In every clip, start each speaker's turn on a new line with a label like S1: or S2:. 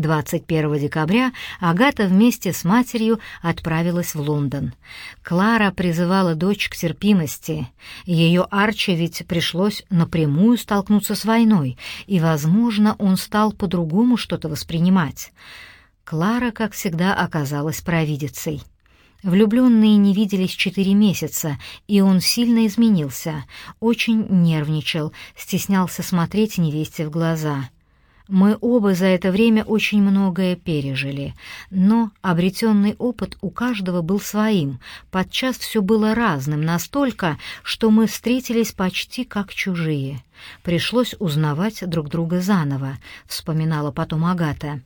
S1: 21 декабря Агата вместе с матерью отправилась в Лондон. Клара призывала дочь к терпимости. Ее Арчи ведь пришлось напрямую столкнуться с войной, и, возможно, он стал по-другому что-то воспринимать. Клара, как всегда, оказалась провидицей. Влюбленные не виделись четыре месяца, и он сильно изменился, очень нервничал, стеснялся смотреть невесте в глаза — мы оба за это время очень многое пережили, но обретенный опыт у каждого был своим, подчас все было разным, настолько, что мы встретились почти как чужие. Пришлось узнавать друг друга заново, вспоминала потом Агата.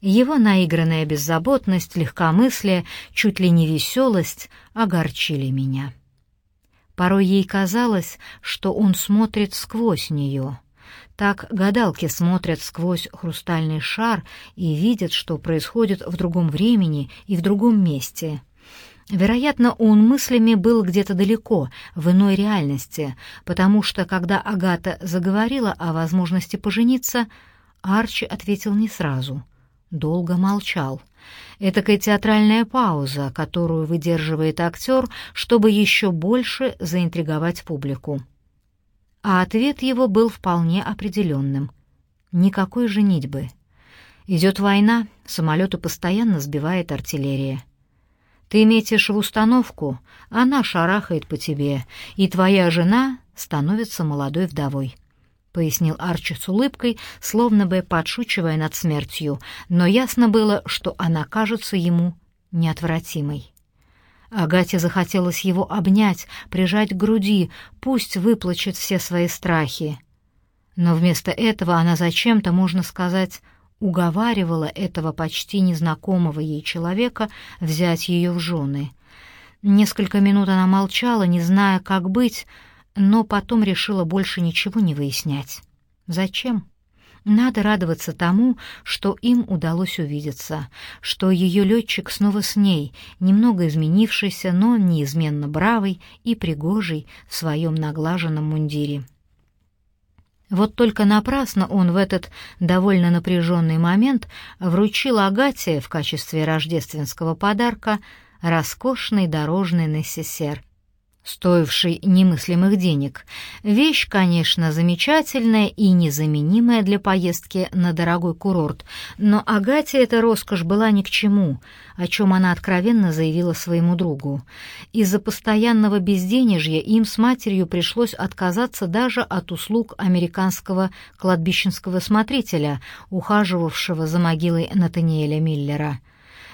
S1: Его наигранная беззаботность, легкомыслие, чуть ли не веселость огорчили меня. Порой ей казалось, что он смотрит сквозь нее — так гадалки смотрят сквозь хрустальный шар и видят, что происходит в другом времени и в другом месте. Вероятно, он мыслями был где-то далеко, в иной реальности, потому что, когда Агата заговорила о возможности пожениться, Арчи ответил не сразу. Долго молчал. Этакая театральная пауза, которую выдерживает актер, чтобы еще больше заинтриговать публику а ответ его был вполне определенным. Никакой женитьбы. Идет война, самолеты постоянно сбивает артиллерия. Ты метишь в установку, она шарахает по тебе, и твоя жена становится молодой вдовой. — пояснил Арчи с улыбкой, словно бы подшучивая над смертью, но ясно было, что она кажется ему неотвратимой. Агате захотелось его обнять, прижать к груди, пусть выплачет все свои страхи. Но вместо этого она зачем-то, можно сказать, уговаривала этого почти незнакомого ей человека взять ее в жены. Несколько минут она молчала, не зная, как быть, но потом решила больше ничего не выяснять. Зачем? Надо радоваться тому, что им удалось увидеться, что ее летчик снова с ней, немного изменившийся, но неизменно бравый и пригожий в своем наглаженном мундире. Вот только напрасно он в этот довольно напряженный момент вручил Агате в качестве рождественского подарка роскошный дорожный несесер стоивший немыслимых денег. Вещь, конечно, замечательная и незаменимая для поездки на дорогой курорт, но Агате эта роскошь была ни к чему, о чем она откровенно заявила своему другу. Из-за постоянного безденежья им с матерью пришлось отказаться даже от услуг американского кладбищенского смотрителя, ухаживавшего за могилой Натаниэля Миллера.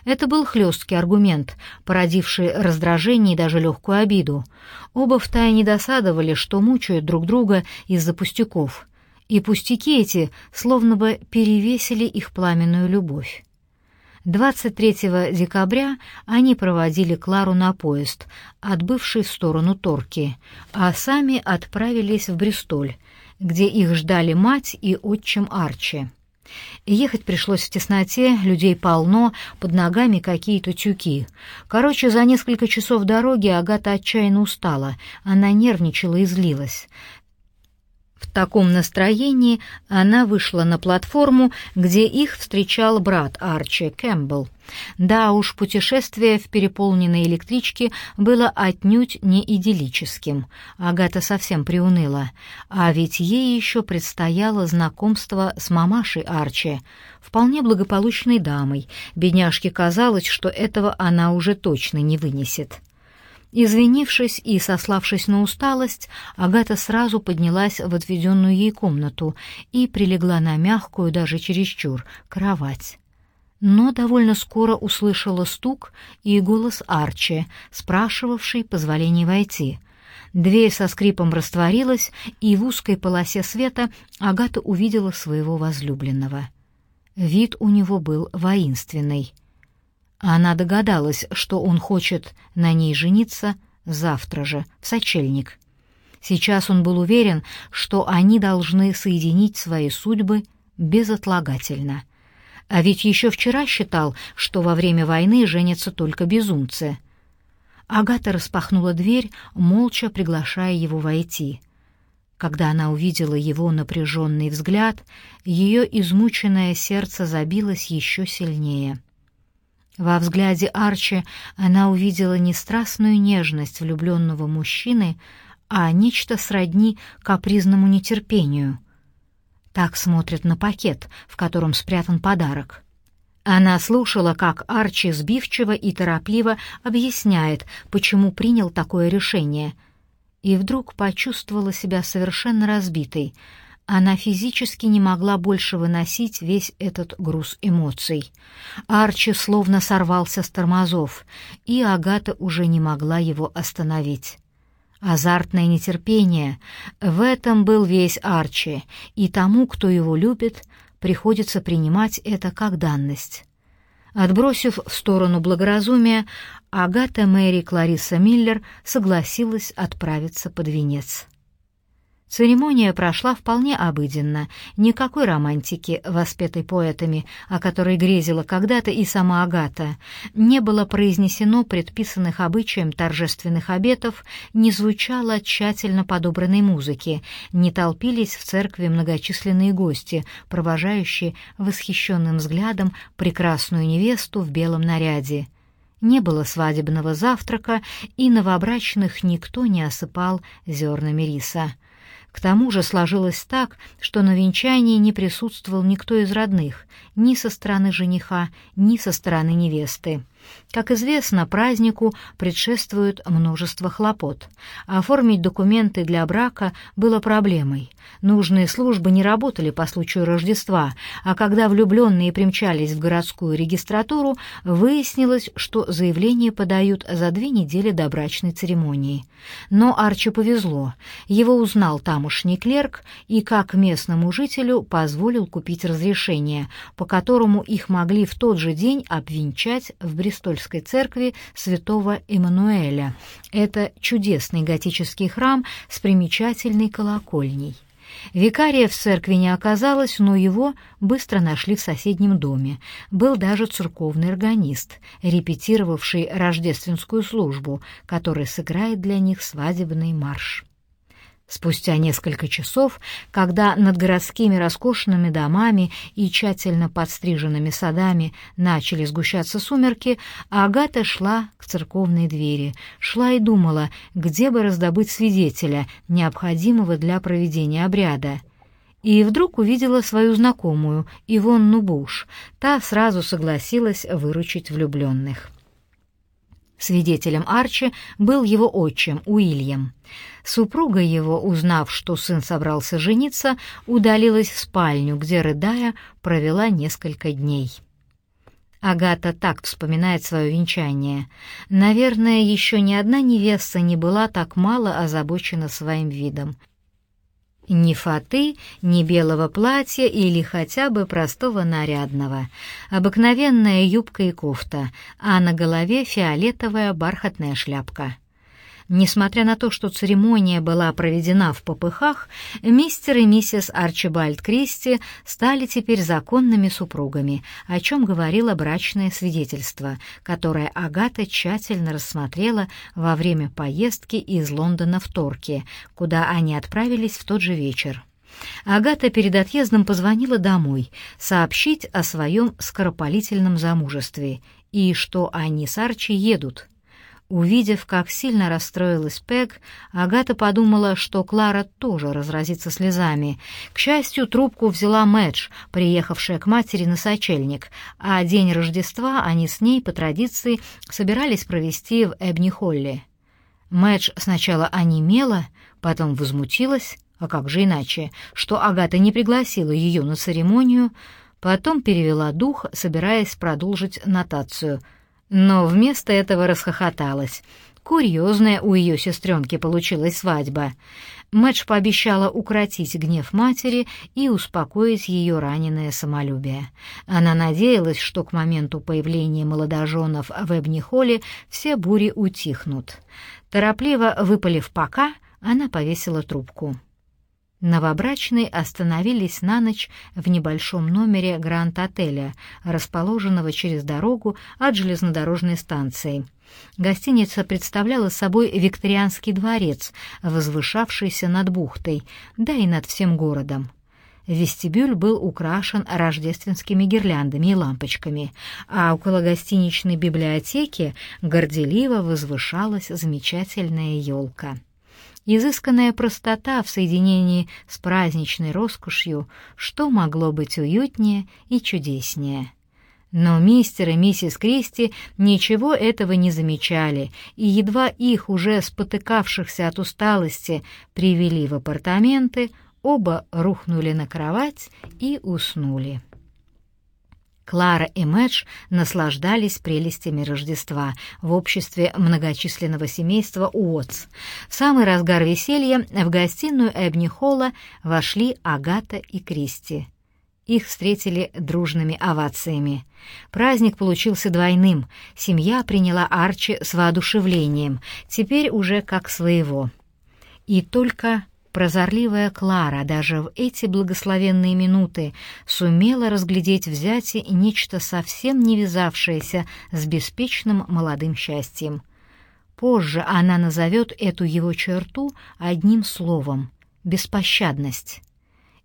S1: Это был хлесткий аргумент, породивший раздражение и даже легкую обиду. Оба втайне досадовали, что мучают друг друга из-за пустяков. И пустяки эти словно бы перевесили их пламенную любовь. 23 декабря они проводили Клару на поезд, отбывший в сторону Торки, а сами отправились в Бристоль, где их ждали мать и отчим Арчи. Ехать пришлось в тесноте, людей полно, под ногами какие-то тюки. Короче, за несколько часов дороги Агата отчаянно устала, она нервничала и злилась. В таком настроении она вышла на платформу, где их встречал брат Арчи Кэмпбелл. Да уж, путешествие в переполненной электричке было отнюдь не идиллическим. Агата совсем приуныла. А ведь ей еще предстояло знакомство с мамашей Арчи, вполне благополучной дамой. Бедняжке казалось, что этого она уже точно не вынесет. Извинившись и сославшись на усталость, Агата сразу поднялась в отведенную ей комнату и прилегла на мягкую, даже чересчур, кровать. Но довольно скоро услышала стук и голос Арчи, спрашивавший позволения войти. Дверь со скрипом растворилась, и в узкой полосе света Агата увидела своего возлюбленного. Вид у него был воинственный — она догадалась, что он хочет на ней жениться завтра же, в сочельник. Сейчас он был уверен, что они должны соединить свои судьбы безотлагательно. А ведь еще вчера считал, что во время войны женятся только безумцы. Агата распахнула дверь, молча приглашая его войти — Когда она увидела его напряженный взгляд, ее измученное сердце забилось еще сильнее. Во взгляде Арчи она увидела не страстную нежность влюбленного мужчины, а нечто сродни капризному нетерпению. Так смотрят на пакет, в котором спрятан подарок. Она слушала, как Арчи сбивчиво и торопливо объясняет, почему принял такое решение, и вдруг почувствовала себя совершенно разбитой. Она физически не могла больше выносить весь этот груз эмоций. Арчи словно сорвался с тормозов, и Агата уже не могла его остановить. Азартное нетерпение — в этом был весь Арчи, и тому, кто его любит, приходится принимать это как данность. Отбросив в сторону благоразумия, Агата Мэри Клариса Миллер согласилась отправиться под венец. Церемония прошла вполне обыденно, никакой романтики, воспетой поэтами, о которой грезила когда-то и сама Агата, не было произнесено предписанных обычаем торжественных обетов, не звучало тщательно подобранной музыки, не толпились в церкви многочисленные гости, провожающие восхищенным взглядом прекрасную невесту в белом наряде. Не было свадебного завтрака, и новобрачных никто не осыпал зернами риса. К тому же сложилось так, что на венчании не присутствовал никто из родных, ни со стороны жениха, ни со стороны невесты. Как известно, празднику предшествует множество хлопот. Оформить документы для брака было проблемой. Нужные службы не работали по случаю Рождества, а когда влюбленные примчались в городскую регистратуру, выяснилось, что заявление подают за две недели до брачной церемонии. Но Арчи повезло. Его узнал тамошний клерк и, как местному жителю, позволил купить разрешение, по которому их могли в тот же день обвенчать в Бристольской церкви святого Эммануэля. Это чудесный готический храм с примечательной колокольней. Викария в церкви не оказалось, но его быстро нашли в соседнем доме. Был даже церковный органист, репетировавший рождественскую службу, который сыграет для них свадебный марш. Спустя несколько часов, когда над городскими роскошными домами и тщательно подстриженными садами начали сгущаться сумерки, Агата шла к церковной двери, шла и думала, где бы раздобыть свидетеля, необходимого для проведения обряда. И вдруг увидела свою знакомую, Ивонну Буш. Та сразу согласилась выручить влюбленных. Свидетелем Арчи был его отчим Уильям. Супруга его, узнав, что сын собрался жениться, удалилась в спальню, где, рыдая, провела несколько дней. Агата так вспоминает свое венчание. Наверное, еще ни одна невеста не была так мало озабочена своим видом. Ни фаты, ни белого платья или хотя бы простого нарядного. Обыкновенная юбка и кофта, а на голове фиолетовая бархатная шляпка. Несмотря на то, что церемония была проведена в попыхах, мистер и миссис Арчибальд Кристи стали теперь законными супругами, о чем говорило брачное свидетельство, которое Агата тщательно рассмотрела во время поездки из Лондона в Торки, куда они отправились в тот же вечер. Агата перед отъездом позвонила домой сообщить о своем скоропалительном замужестве и что они с Арчи едут — Увидев, как сильно расстроилась Пег, Агата подумала, что Клара тоже разразится слезами. К счастью, трубку взяла Мэдж, приехавшая к матери на сочельник, а день Рождества они с ней, по традиции, собирались провести в Эбни-Холле. Мэдж сначала онемела, потом возмутилась, а как же иначе, что Агата не пригласила ее на церемонию, потом перевела дух, собираясь продолжить нотацию — но вместо этого расхохоталась. Курьезная у ее сестренки получилась свадьба. Мэтч пообещала укротить гнев матери и успокоить ее раненое самолюбие. Она надеялась, что к моменту появления молодоженов в Эбни-Холле все бури утихнут. Торопливо выпалив «пока», она повесила трубку. Новобрачные остановились на ночь в небольшом номере Гранд-отеля, расположенного через дорогу от железнодорожной станции. Гостиница представляла собой викторианский дворец, возвышавшийся над бухтой, да и над всем городом. Вестибюль был украшен рождественскими гирляндами и лампочками, а около гостиничной библиотеки горделиво возвышалась замечательная елка. Изысканная простота в соединении с праздничной роскошью, что могло быть уютнее и чудеснее. Но мистер и миссис Кристи ничего этого не замечали, и едва их, уже спотыкавшихся от усталости, привели в апартаменты, оба рухнули на кровать и уснули. Клара и Мэтч наслаждались прелестями Рождества в обществе многочисленного семейства Уотс. В самый разгар веселья в гостиную Эбни Холла вошли Агата и Кристи. Их встретили дружными овациями. Праздник получился двойным. Семья приняла Арчи с воодушевлением, теперь уже как своего. И только Прозорливая Клара даже в эти благословенные минуты сумела разглядеть в зяте нечто совсем не вязавшееся с беспечным молодым счастьем. Позже она назовет эту его черту одним словом — беспощадность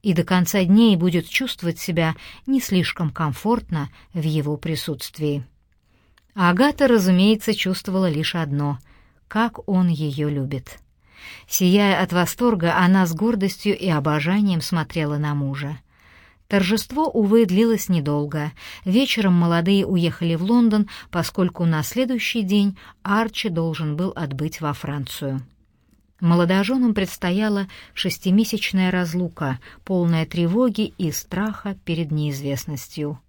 S1: и до конца дней будет чувствовать себя не слишком комфортно в его присутствии. Агата, разумеется, чувствовала лишь одно — как он ее любит. Сияя от восторга, она с гордостью и обожанием смотрела на мужа. Торжество, увы, длилось недолго. Вечером молодые уехали в Лондон, поскольку на следующий день Арчи должен был отбыть во Францию. Молодоженам предстояла шестимесячная разлука, полная тревоги и страха перед неизвестностью.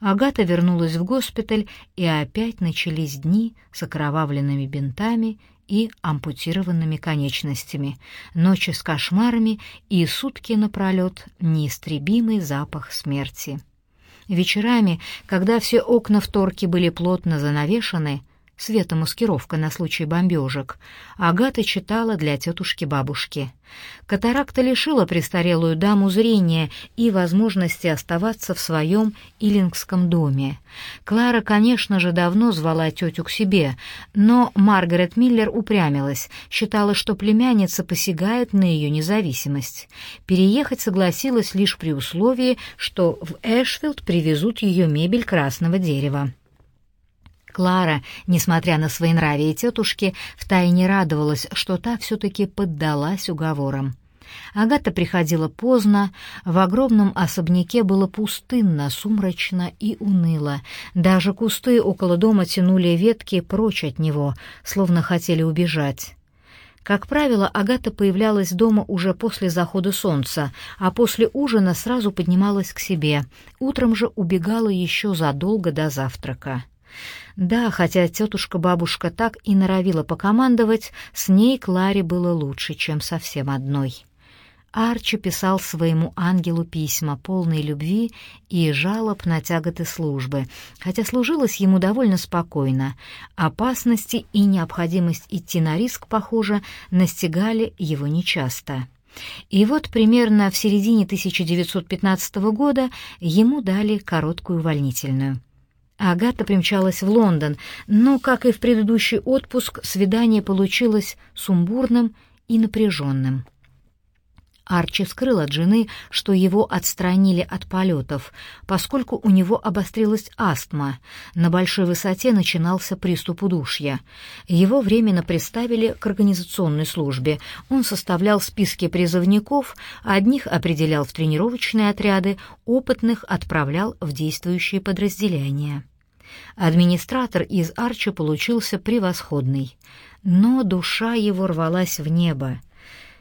S1: Агата вернулась в госпиталь, и опять начались дни с окровавленными бинтами и ампутированными конечностями, ночи с кошмарами и сутки напролет неистребимый запах смерти. Вечерами, когда все окна в торке были плотно занавешены, светомаскировка на случай бомбежек, Агата читала для тетушки-бабушки. Катаракта лишила престарелую даму зрения и возможности оставаться в своем Илингском доме. Клара, конечно же, давно звала тетю к себе, но Маргарет Миллер упрямилась, считала, что племянница посягает на ее независимость. Переехать согласилась лишь при условии, что в Эшфилд привезут ее мебель красного дерева. Клара, несмотря на своенравие тетушки, втайне радовалась, что та все-таки поддалась уговорам. Агата приходила поздно, в огромном особняке было пустынно, сумрачно и уныло. Даже кусты около дома тянули ветки прочь от него, словно хотели убежать. Как правило, Агата появлялась дома уже после захода солнца, а после ужина сразу поднималась к себе. Утром же убегала еще задолго до завтрака. Да, хотя тетушка-бабушка так и норовила покомандовать, с ней Кларе было лучше, чем совсем одной. Арчи писал своему ангелу письма, полные любви и жалоб на тяготы службы, хотя служилось ему довольно спокойно. Опасности и необходимость идти на риск, похоже, настигали его нечасто. И вот примерно в середине 1915 года ему дали короткую увольнительную. Агата примчалась в Лондон, но, как и в предыдущий отпуск, свидание получилось сумбурным и напряженным. Арчи скрыл от жены, что его отстранили от полетов, поскольку у него обострилась астма. На большой высоте начинался приступ удушья. Его временно приставили к организационной службе. Он составлял списки призывников, одних определял в тренировочные отряды, опытных отправлял в действующие подразделения. Администратор из Арчи получился превосходный, но душа его рвалась в небо.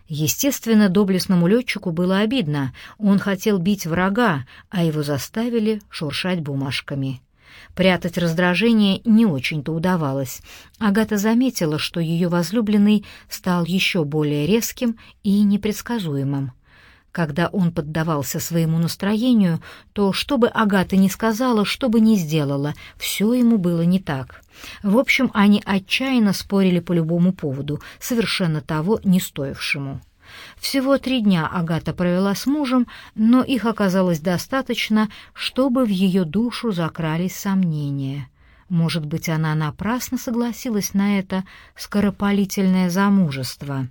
S1: Естественно, доблестному летчику было обидно. Он хотел бить врага, а его заставили шуршать бумажками. Прятать раздражение не очень-то удавалось. Агата заметила, что ее возлюбленный стал еще более резким и непредсказуемым. Когда он поддавался своему настроению, то, что бы Агата ни сказала, что бы ни сделала, все ему было не так. В общем, они отчаянно спорили по любому поводу, совершенно того не стоившему. Всего три дня Агата провела с мужем, но их оказалось достаточно, чтобы в ее душу закрались сомнения. Может быть, она напрасно согласилась на это скоропалительное замужество.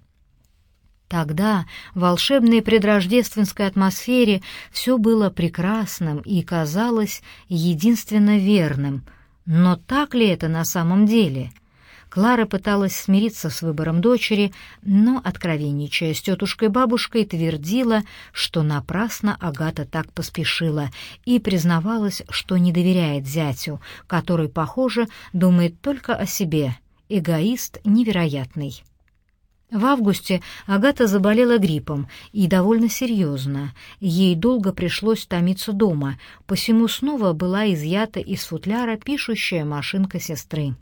S1: Тогда в волшебной предрождественской атмосфере все было прекрасным и казалось единственно верным. Но так ли это на самом деле? Клара пыталась смириться с выбором дочери, но, откровенничая с тетушкой-бабушкой, твердила, что напрасно Агата так поспешила, и признавалась, что не доверяет зятю, который, похоже, думает только о себе, эгоист невероятный. В августе Агата заболела гриппом, и довольно серьезно. Ей долго пришлось томиться дома, посему снова была изъята из футляра пишущая машинка сестры.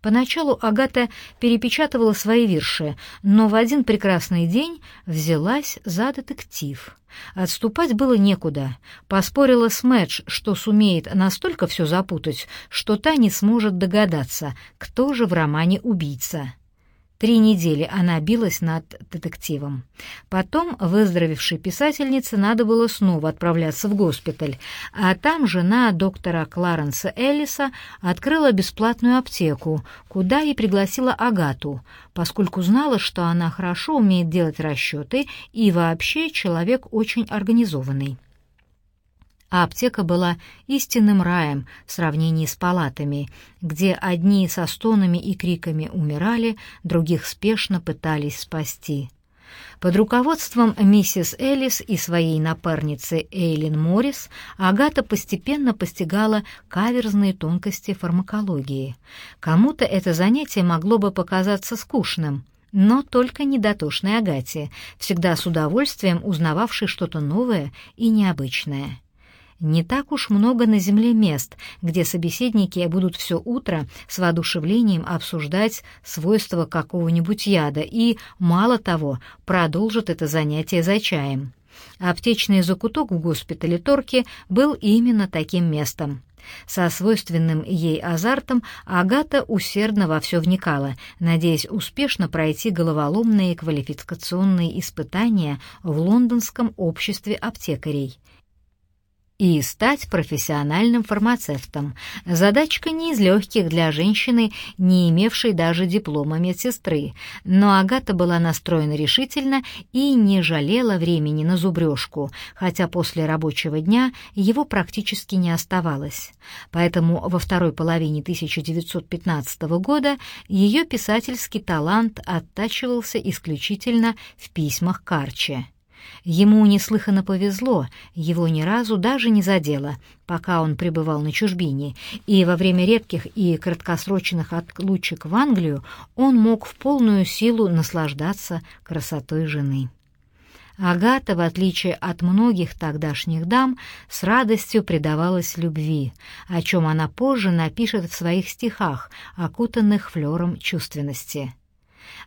S1: Поначалу Агата перепечатывала свои вирши, но в один прекрасный день взялась за детектив. Отступать было некуда. Поспорила с Мэдж, что сумеет настолько все запутать, что та не сможет догадаться, кто же в романе убийца. Три недели она билась над детективом. Потом выздоровевшей писательнице надо было снова отправляться в госпиталь, а там жена доктора Кларенса Эллиса открыла бесплатную аптеку, куда и пригласила Агату, поскольку знала, что она хорошо умеет делать расчеты и вообще человек очень организованный а аптека была истинным раем в сравнении с палатами, где одни со стонами и криками умирали, других спешно пытались спасти. Под руководством миссис Эллис и своей напарницы Эйлин Моррис Агата постепенно постигала каверзные тонкости фармакологии. Кому-то это занятие могло бы показаться скучным, но только недотошной Агате, всегда с удовольствием узнававшей что-то новое и необычное. Не так уж много на Земле мест, где собеседники будут все утро с воодушевлением обсуждать свойства какого-нибудь яда и, мало того, продолжат это занятие за чаем. Аптечный закуток в госпитале Торки был именно таким местом. Со свойственным ей азартом Агата усердно во все вникала, надеясь успешно пройти головоломные квалификационные испытания в лондонском обществе аптекарей и стать профессиональным фармацевтом. Задачка не из легких для женщины, не имевшей даже диплома медсестры, но Агата была настроена решительно и не жалела времени на зубрежку, хотя после рабочего дня его практически не оставалось. Поэтому во второй половине 1915 года ее писательский талант оттачивался исключительно в письмах Карче. Ему неслыханно повезло, его ни разу даже не задело, пока он пребывал на чужбине, и во время редких и краткосрочных отлучек в Англию он мог в полную силу наслаждаться красотой жены. Агата, в отличие от многих тогдашних дам, с радостью предавалась любви, о чем она позже напишет в своих стихах, окутанных флером чувственности.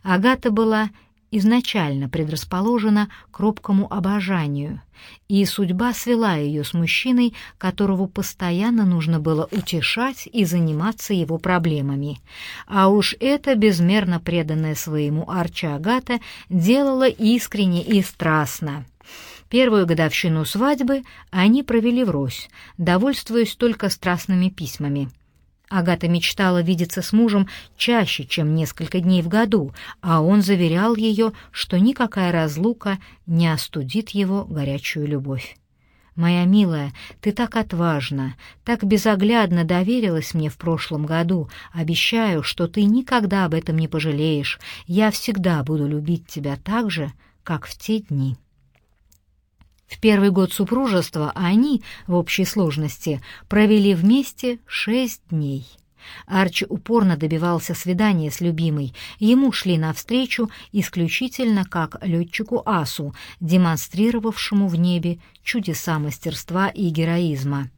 S1: Агата была изначально предрасположена к робкому обожанию, и судьба свела ее с мужчиной, которого постоянно нужно было утешать и заниматься его проблемами. А уж это безмерно преданная своему Арчи Агата делала искренне и страстно. Первую годовщину свадьбы они провели врозь, довольствуясь только страстными письмами — Агата мечтала видеться с мужем чаще, чем несколько дней в году, а он заверял ее, что никакая разлука не остудит его горячую любовь. «Моя милая, ты так отважна, так безоглядно доверилась мне в прошлом году. Обещаю, что ты никогда об этом не пожалеешь. Я всегда буду любить тебя так же, как в те дни». В первый год супружества они, в общей сложности, провели вместе шесть дней. Арчи упорно добивался свидания с любимой, ему шли навстречу исключительно как летчику-асу, демонстрировавшему в небе чудеса мастерства и героизма.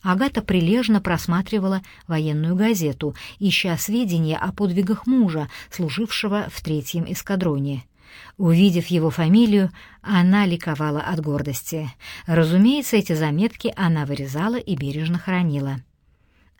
S1: Агата прилежно просматривала военную газету, ища сведения о подвигах мужа, служившего в третьем эскадроне. Увидев его фамилию, она ликовала от гордости. Разумеется, эти заметки она вырезала и бережно хранила.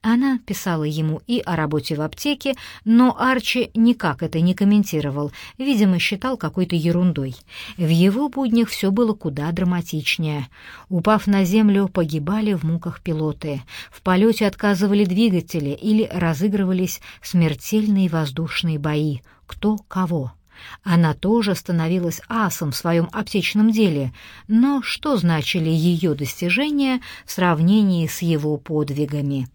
S1: Она писала ему и о работе в аптеке, но Арчи никак это не комментировал, видимо, считал какой-то ерундой. В его буднях все было куда драматичнее. Упав на землю, погибали в муках пилоты. В полете отказывали двигатели или разыгрывались смертельные воздушные бои. Кто кого. Она тоже становилась асом в своем аптечном деле, но что значили ее достижения в сравнении с его подвигами?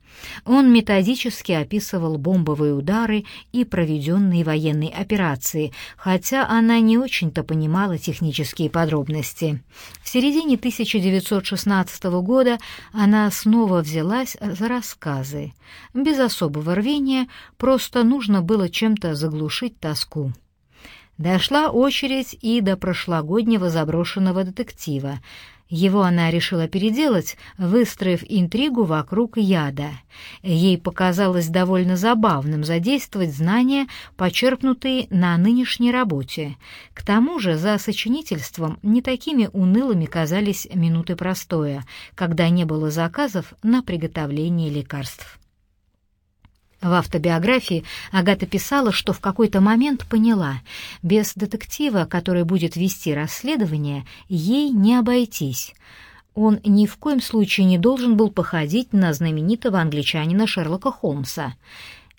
S1: Он методически описывал бомбовые удары и проведенные военные операции, хотя она не очень-то понимала технические подробности. В середине 1916 года она снова взялась за рассказы. Без особого рвения, просто нужно было чем-то заглушить тоску. Дошла очередь и до прошлогоднего заброшенного детектива. Его она решила переделать, выстроив интригу вокруг яда. Ей показалось довольно забавным задействовать знания, почерпнутые на нынешней работе. К тому же за сочинительством не такими унылыми казались минуты простоя, когда не было заказов на приготовление лекарств. В автобиографии Агата писала, что в какой-то момент поняла, без детектива, который будет вести расследование, ей не обойтись. Он ни в коем случае не должен был походить на знаменитого англичанина Шерлока Холмса.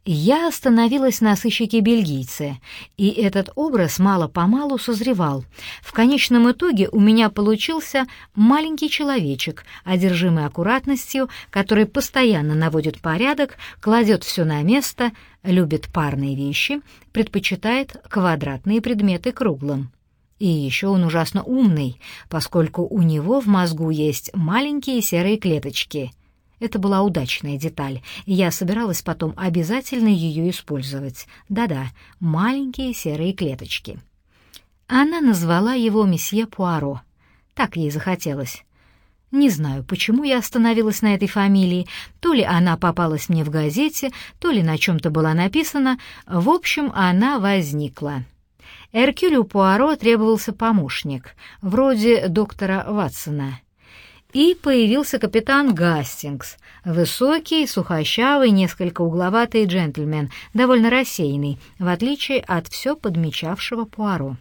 S1: Я остановилась на сыщике-бельгийце, и этот образ мало-помалу созревал. В конечном итоге у меня получился маленький человечек, одержимый аккуратностью, который постоянно наводит порядок, кладет все на место, любит парные вещи, предпочитает квадратные предметы круглым. И еще он ужасно умный, поскольку у него в мозгу есть маленькие серые клеточки — это была удачная деталь, и я собиралась потом обязательно ее использовать. Да-да, маленькие серые клеточки. Она назвала его месье Пуаро. Так ей захотелось. Не знаю, почему я остановилась на этой фамилии, то ли она попалась мне в газете, то ли на чем-то была написана, в общем, она возникла. Эркюлю Пуаро требовался помощник, вроде доктора Ватсона — и появился капитан Гастингс, высокий, сухощавый, несколько угловатый джентльмен, довольно рассеянный, в отличие от все подмечавшего Пуаро.